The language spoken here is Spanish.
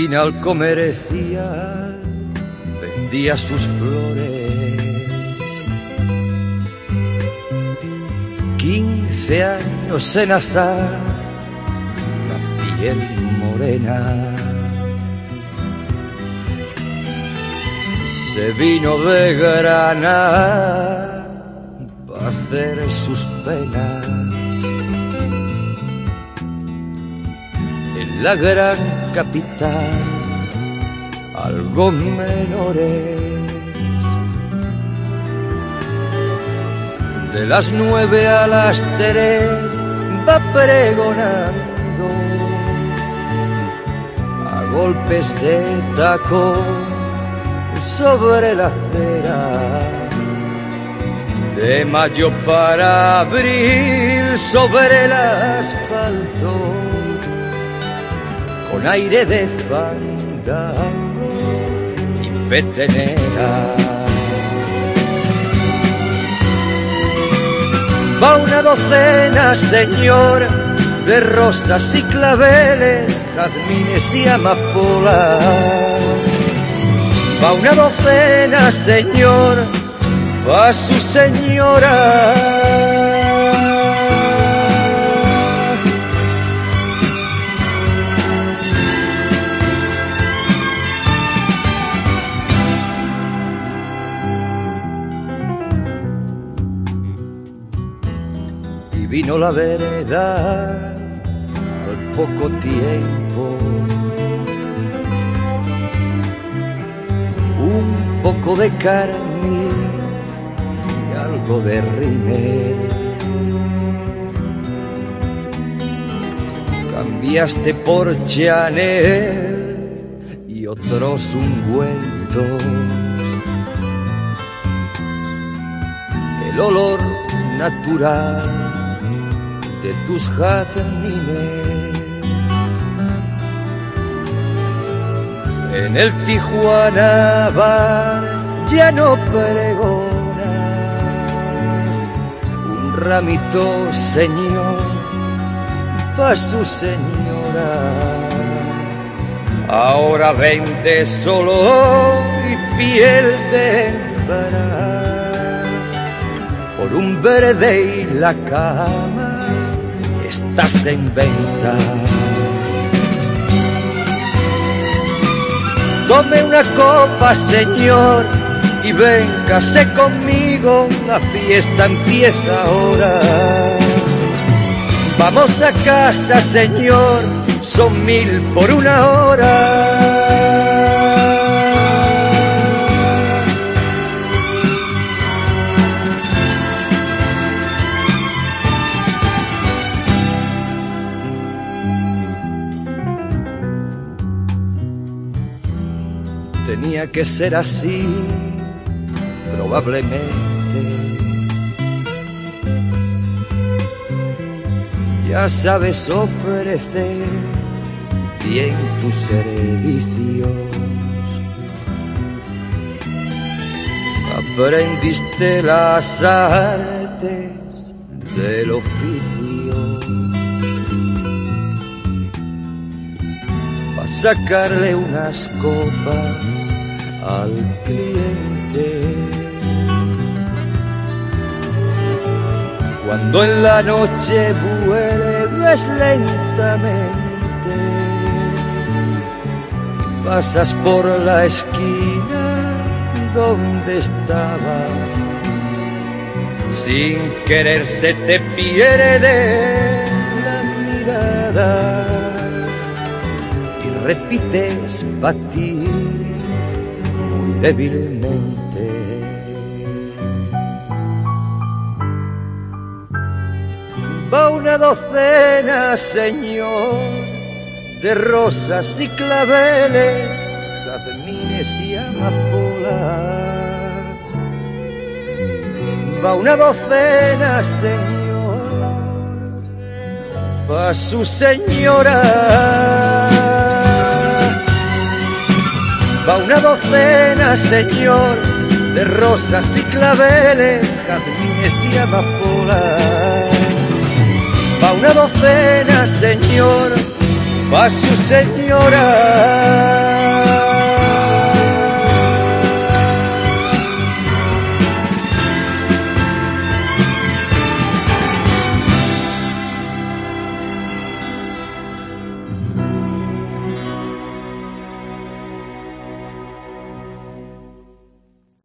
esquina al comercial vendía sus flores. Quince años en azar, la piel morena. Se vino de Granada para hacer sus penas. La gran capital, algo menores. De las nueve a las tres va pregonando a golpes de tacón sobre la acera. De mayo para abril sobre el asfalto, con aire de fandango y petenera. Va una docena, señor, de rosas y claveles, jazmines y amapolas Va una docena, señor, va su señora. Vino la verdad al poco tiempo un poco de carne y algo de rímel. Cambiaste por Chanel y otros ungüentos. El olor natural de tus jazmines. En el Tijuana bar ya no pregonas. Un ramito señor pa' su señora. Ahora vende solo y piel de embarazo. Por un verde y la cama estás en venta. Tome una copa, señor, y véngase conmigo, la fiesta empieza ahora. Vamos a casa, señor, son mil por una hora. Tenía que ser así, probablemente. Ya sabes ofrecer bien tus servicios. Aprendiste las artes del oficio. Sacarle unas copas al cliente. Cuando en la noche vuelves lentamente, pasas por la esquina donde estabas, sin querer se te pierde la mirada y repites para ti débilmente. Va una docena, señor, de rosas y claveles, jazmines y amapolas. Va una docena, señor, pa' su señora. Va una docena, señor, de rosas y claveles, jazmines y amapolas. Va una docena, señor, pa' su señora.